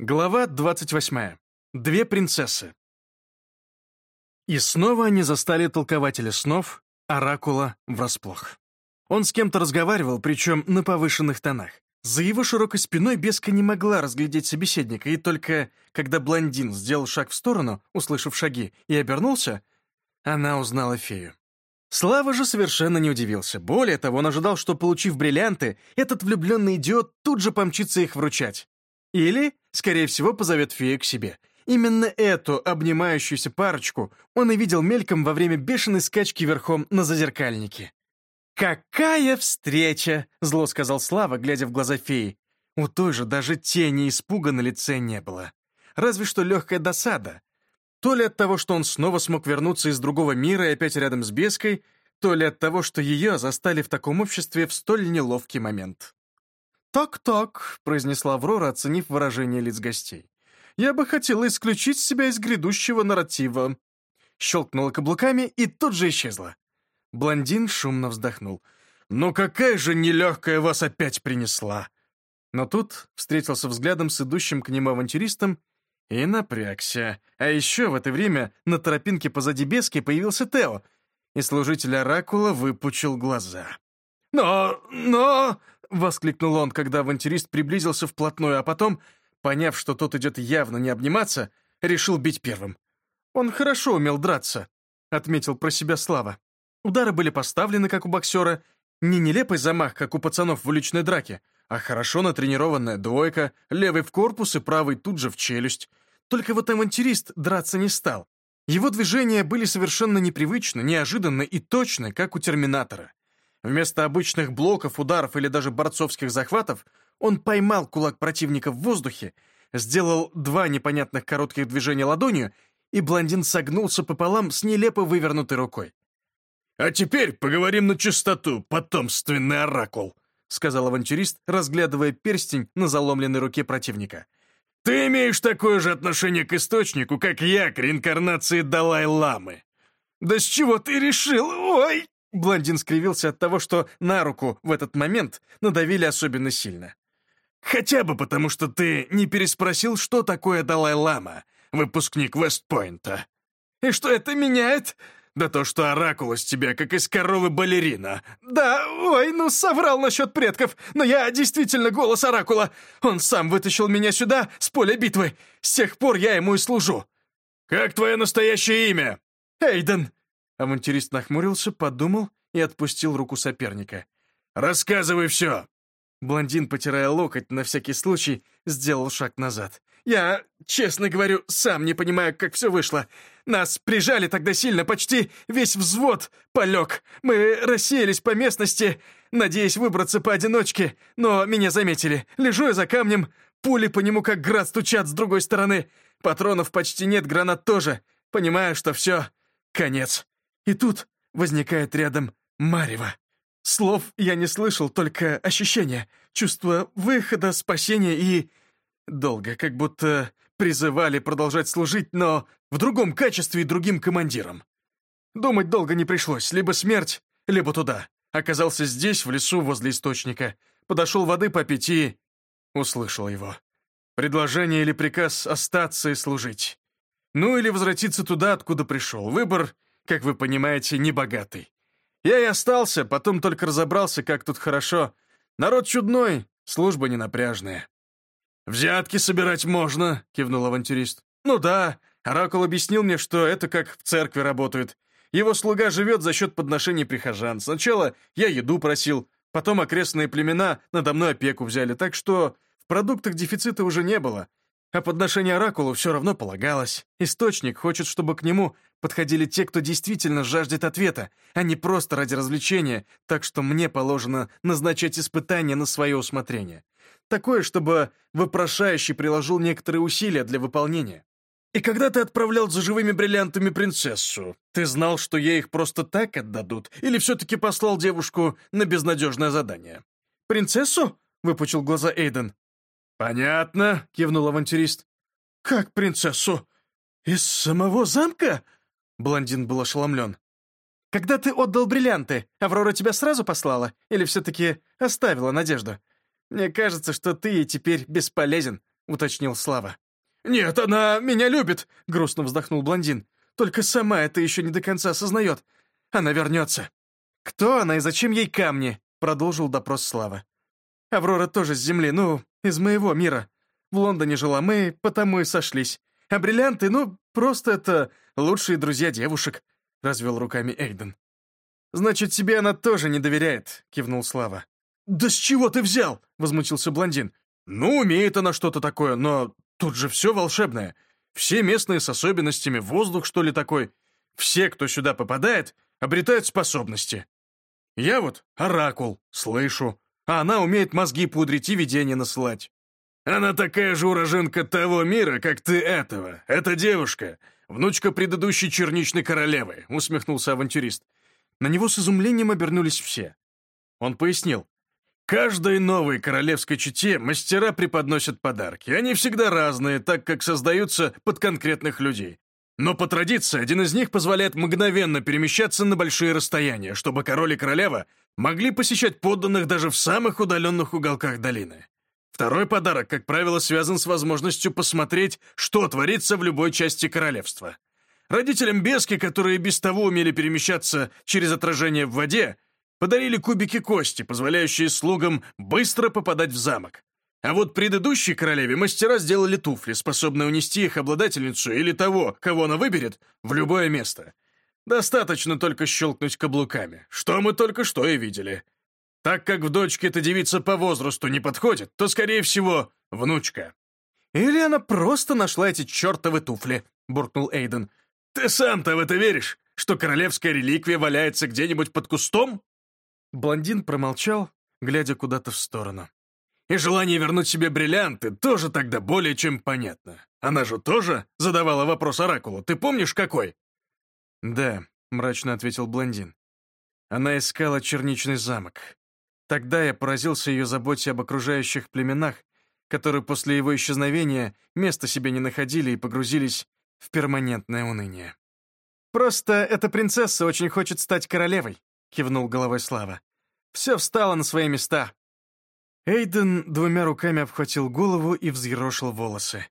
Глава 28. Две принцессы. И снова они застали толкователя снов, оракула, врасплох. Он с кем-то разговаривал, причем на повышенных тонах. За его широкой спиной Беска не могла разглядеть собеседника, и только когда блондин сделал шаг в сторону, услышав шаги, и обернулся, она узнала фею. Слава же совершенно не удивился. Более того, он ожидал, что, получив бриллианты, этот влюбленный идиот тут же помчится их вручать. Или, скорее всего, позовет фею к себе. Именно эту обнимающуюся парочку он и видел мельком во время бешеной скачки верхом на зазеркальнике. «Какая встреча!» — зло сказал Слава, глядя в глаза феи. У той же даже тени испуга на лице не было. Разве что легкая досада. То ли от того, что он снова смог вернуться из другого мира и опять рядом с Беской, то ли от того, что ее застали в таком обществе в столь неловкий момент. «Так-так», — произнесла Аврора, оценив выражение лиц гостей. «Я бы хотела исключить себя из грядущего нарратива». Щелкнула каблуками и тут же исчезла. Блондин шумно вздохнул. «Ну какая же нелегкая вас опять принесла!» Но тут встретился взглядом с идущим к нему авантюристом и напрягся. А еще в это время на тропинке позади Бески появился Тео, и служитель Оракула выпучил глаза. «Но... но...» — воскликнул он, когда авантюрист приблизился вплотную, а потом, поняв, что тот идет явно не обниматься, решил бить первым. «Он хорошо умел драться», — отметил про себя Слава. Удары были поставлены, как у боксера, не нелепый замах, как у пацанов в уличной драке, а хорошо натренированная двойка, левый в корпус и правый тут же в челюсть. Только вот авантюрист драться не стал. Его движения были совершенно непривычны, неожиданны и точны, как у Терминатора. Вместо обычных блоков, ударов или даже борцовских захватов он поймал кулак противника в воздухе, сделал два непонятных коротких движения ладонью, и блондин согнулся пополам с нелепо вывернутой рукой. «А теперь поговорим на чистоту, потомственный оракул», сказал авантюрист, разглядывая перстень на заломленной руке противника. «Ты имеешь такое же отношение к источнику, как я к реинкарнации Далай-ламы». «Да с чего ты решил? Ой!» Блондин скривился от того, что на руку в этот момент надавили особенно сильно. «Хотя бы потому, что ты не переспросил, что такое Далай-Лама, выпускник Вестпойнта. И что это меняет?» «Да то, что оракул из тебя, как из коровы балерина». «Да, ой, ну соврал насчет предков, но я действительно голос оракула. Он сам вытащил меня сюда, с поля битвы. С тех пор я ему и служу». «Как твое настоящее имя?» «Эйден», Авантюрист нахмурился, подумал и отпустил руку соперника. «Рассказывай все!» Блондин, потирая локоть, на всякий случай сделал шаг назад. «Я, честно говорю, сам не понимаю, как все вышло. Нас прижали тогда сильно, почти весь взвод полег. Мы рассеялись по местности, надеясь выбраться поодиночке, но меня заметили. Лежу я за камнем, пули по нему как град стучат с другой стороны. Патронов почти нет, гранат тоже. Понимаю, что все, конец. И тут возникает рядом Марева. Слов я не слышал, только ощущения, чувство выхода, спасения и... Долго, как будто призывали продолжать служить, но в другом качестве и другим командиром. Думать долго не пришлось, либо смерть, либо туда. Оказался здесь, в лесу, возле источника. Подошел воды попить и... Услышал его. Предложение или приказ остаться и служить. Ну или возвратиться туда, откуда пришел. Выбор как вы понимаете, небогатый. Я и остался, потом только разобрался, как тут хорошо. Народ чудной, служба ненапряжная. «Взятки собирать можно», — кивнул авантюрист. «Ну да, Оракул объяснил мне, что это как в церкви работает. Его слуга живет за счет подношений прихожан. Сначала я еду просил, потом окрестные племена надо мной опеку взяли, так что в продуктах дефицита уже не было. А подношение Оракулу все равно полагалось. Источник хочет, чтобы к нему подходили те, кто действительно жаждет ответа, а не просто ради развлечения, так что мне положено назначать испытания на свое усмотрение. Такое, чтобы вопрошающий приложил некоторые усилия для выполнения. И когда ты отправлял за живыми бриллиантами принцессу, ты знал, что ей их просто так отдадут, или все-таки послал девушку на безнадежное задание? «Принцессу?» — выпучил глаза Эйден. «Понятно», — кивнул авантюрист. «Как принцессу? Из самого замка?» Блондин был ошеломлен. «Когда ты отдал бриллианты, Аврора тебя сразу послала? Или все-таки оставила надежду? Мне кажется, что ты ей теперь бесполезен», — уточнил Слава. «Нет, она меня любит», — грустно вздохнул блондин. «Только сама это еще не до конца осознает. Она вернется». «Кто она и зачем ей камни?» — продолжил допрос Слава. «Аврора тоже с Земли, ну, из моего мира. В Лондоне жила мы, потому и сошлись. А бриллианты, ну, просто это лучшие друзья девушек», — развел руками Эйден. «Значит, тебе она тоже не доверяет», — кивнул Слава. «Да с чего ты взял?» — возмутился блондин. «Ну, умеет она что-то такое, но тут же все волшебное. Все местные с особенностями, воздух, что ли, такой. Все, кто сюда попадает, обретают способности. Я вот оракул, слышу, а она умеет мозги пудрить и видения насылать. Она такая же уроженка того мира, как ты этого. Эта девушка, внучка предыдущей черничной королевы», — усмехнулся авантюрист. На него с изумлением обернулись все. Он пояснил. Каждой новой королевской чете мастера преподносят подарки. Они всегда разные, так как создаются под конкретных людей. Но по традиции один из них позволяет мгновенно перемещаться на большие расстояния, чтобы король и королева могли посещать подданных даже в самых удаленных уголках долины. Второй подарок, как правило, связан с возможностью посмотреть, что творится в любой части королевства. Родителям Бески, которые без того умели перемещаться через отражение в воде, подарили кубики кости, позволяющие слугам быстро попадать в замок. А вот предыдущей королеве мастера сделали туфли, способные унести их обладательницу или того, кого она выберет, в любое место. Достаточно только щелкнуть каблуками, что мы только что и видели. Так как в дочке эта девица по возрасту не подходит, то, скорее всего, внучка. «Или она просто нашла эти чертовы туфли», — буркнул Эйден. «Ты сам-то в это веришь, что королевская реликвия валяется где-нибудь под кустом?» Блондин промолчал, глядя куда-то в сторону. «И желание вернуть себе бриллианты тоже тогда более чем понятно. Она же тоже задавала вопрос Оракулу. Ты помнишь, какой?» «Да», — мрачно ответил блондин. «Она искала черничный замок. Тогда я поразился ее заботе об окружающих племенах, которые после его исчезновения места себе не находили и погрузились в перманентное уныние. Просто эта принцесса очень хочет стать королевой кивнул головой Слава. Все встало на свои места. Эйден двумя руками обхватил голову и взъерошил волосы.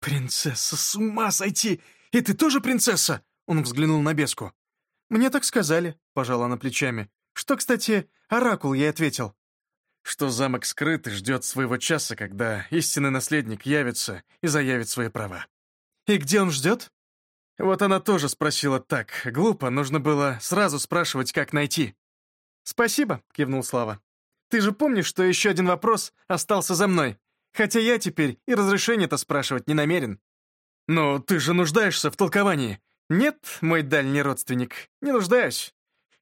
«Принцесса, с ума сойти! И ты тоже принцесса?» Он взглянул на беску. «Мне так сказали», — пожала она плечами. «Что, кстати, оракул ей ответил?» «Что замок скрыт и ждет своего часа, когда истинный наследник явится и заявит свои права». «И где он ждет?» Вот она тоже спросила так. Глупо, нужно было сразу спрашивать, как найти. «Спасибо», — кивнул Слава. «Ты же помнишь, что еще один вопрос остался за мной? Хотя я теперь и разрешение-то спрашивать не намерен». «Но ты же нуждаешься в толковании». «Нет, мой дальний родственник, не нуждаюсь.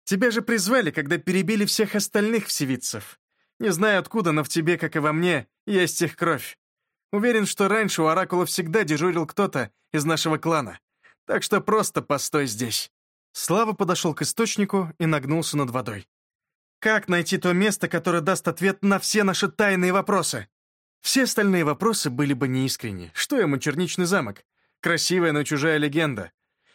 Тебя же призвали, когда перебили всех остальных всевидцев. Не знаю откуда, но в тебе, как и во мне, есть их кровь. Уверен, что раньше у Оракула всегда дежурил кто-то из нашего клана. Так что просто постой здесь». Слава подошел к источнику и нагнулся над водой. «Как найти то место, которое даст ответ на все наши тайные вопросы?» Все остальные вопросы были бы неискренни. Что ему черничный замок? Красивая, но чужая легенда.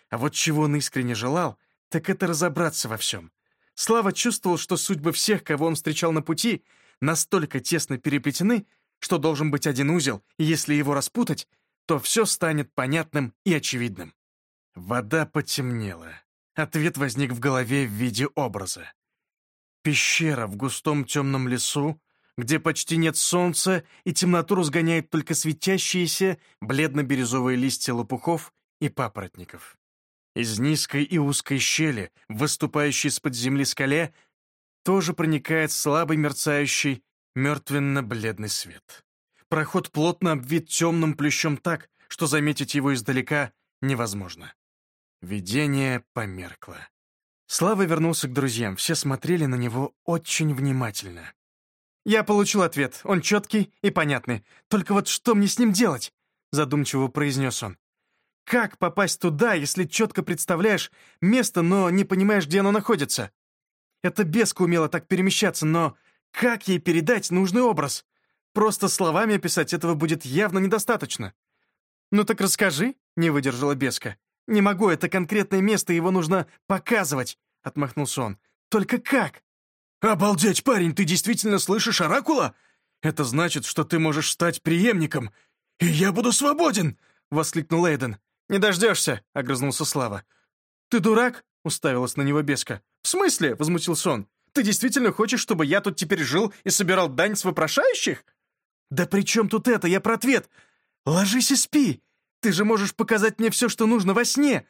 А вот чего он искренне желал, так это разобраться во всем. Слава чувствовал, что судьбы всех, кого он встречал на пути, настолько тесно переплетены, что должен быть один узел, и если его распутать, то все станет понятным и очевидным. Вода потемнела. Ответ возник в голове в виде образа. Пещера в густом темном лесу, где почти нет солнца и темноту разгоняет только светящиеся бледно-бирюзовые листья лопухов и папоротников. Из низкой и узкой щели, выступающей из-под земли скале, тоже проникает слабый мерцающий, мертвенно-бледный свет. Проход плотно обвит темным плющом так, что заметить его издалека невозможно. Видение померкло. Слава вернулся к друзьям, все смотрели на него очень внимательно. «Я получил ответ, он четкий и понятный. Только вот что мне с ним делать?» Задумчиво произнес он. «Как попасть туда, если четко представляешь место, но не понимаешь, где оно находится? Эта беска умела так перемещаться, но как ей передать нужный образ? Просто словами описать этого будет явно недостаточно». «Ну так расскажи», — не выдержала беска. «Не могу, это конкретное место, его нужно показывать», — отмахнулся он. «Только как?» «Обалдеть, парень, ты действительно слышишь Оракула? Это значит, что ты можешь стать преемником. «И я буду свободен!» — воскликнул Эйден. «Не дождешься!» — огрызнулся Слава. «Ты дурак?» — уставилась на него Беска. «В смысле?» — возмутился он. «Ты действительно хочешь, чтобы я тут теперь жил и собирал дань с вопрошающих?» «Да при чем тут это? Я про ответ! Ложись и спи! Ты же можешь показать мне все, что нужно во сне!»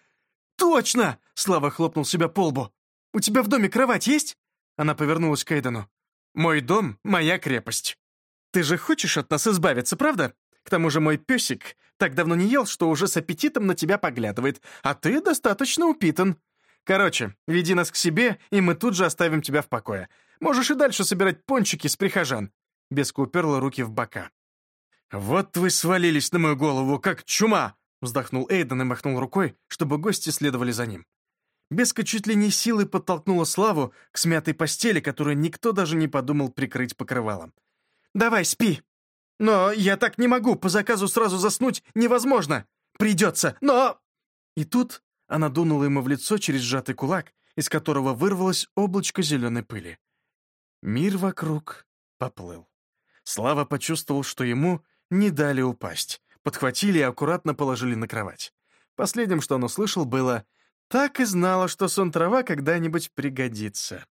«Точно!» — Слава хлопнул себя по лбу. «У тебя в доме кровать есть?» Она повернулась к Эйдену. «Мой дом — моя крепость. Ты же хочешь от нас избавиться, правда? К тому же мой песик так давно не ел, что уже с аппетитом на тебя поглядывает, а ты достаточно упитан. Короче, веди нас к себе, и мы тут же оставим тебя в покое. Можешь и дальше собирать пончики с прихожан». Беска уперла руки в бока. «Вот вы свалились на мою голову, как чума!» Вздохнул Эйден и махнул рукой, чтобы гости следовали за ним. Беска чуть ли не силой подтолкнула Славу к смятой постели, которую никто даже не подумал прикрыть покрывалом. «Давай, спи!» «Но я так не могу, по заказу сразу заснуть невозможно! Придется, но...» И тут она дунула ему в лицо через сжатый кулак, из которого вырвалось облачко зеленой пыли. Мир вокруг поплыл. Слава почувствовал, что ему не дали упасть подхватили и аккуратно положили на кровать. Последним, что он услышал, было «Так и знала, что сон трава когда-нибудь пригодится».